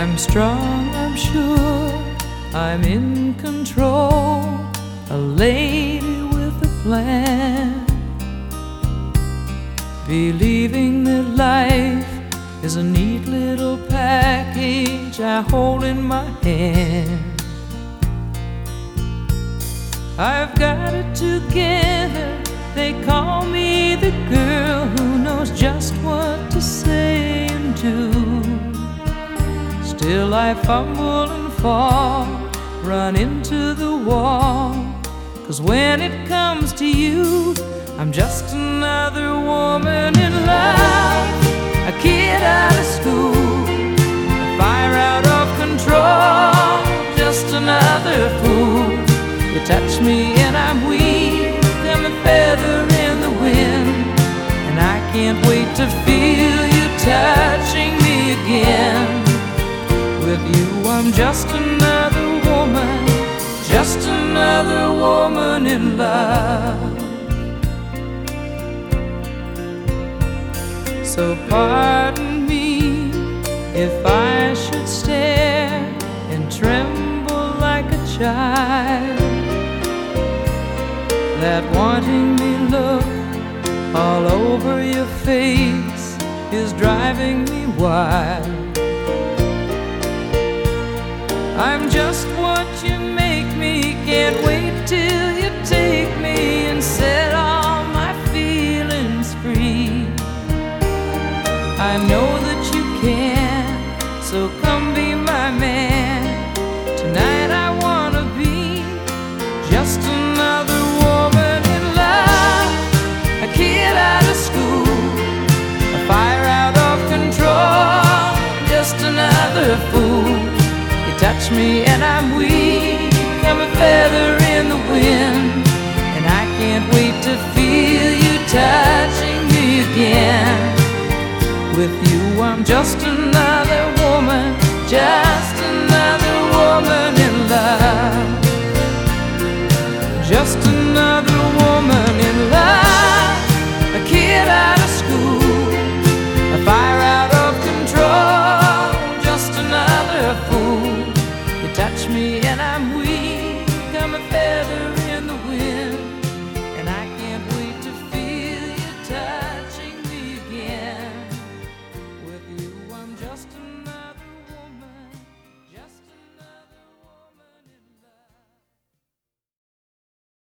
I'm strong, I'm sure, I'm in control, a lady with a plan. Believing that life is a neat little package I hold in my hand. I've got it together, they call me the girl who knows just what to say and do. Still, I fumble and fall, run into the wall. Cause when it comes to you, I'm just another woman in love, a kid out of school, a fire out of control, just another fool. You touch me and I'm weak, I'm a feather in the wind, and I can't wait to feel you touching me again. I'm just another woman, just another woman in love. So pardon me if I should stare and tremble like a child. That wanting me look all over your face is driving me wild. I'm just what you make me, can't wait till you take me and set all my feelings free. I know that you can, so come be my man. Tonight I wanna be just another woman in love, a kid out of school, a fire out of control, just another fool touch me and I'm weak. I'm a feather in the wind. And I can't wait to feel you touching me again. With you, I'm just another woman, just another woman in love.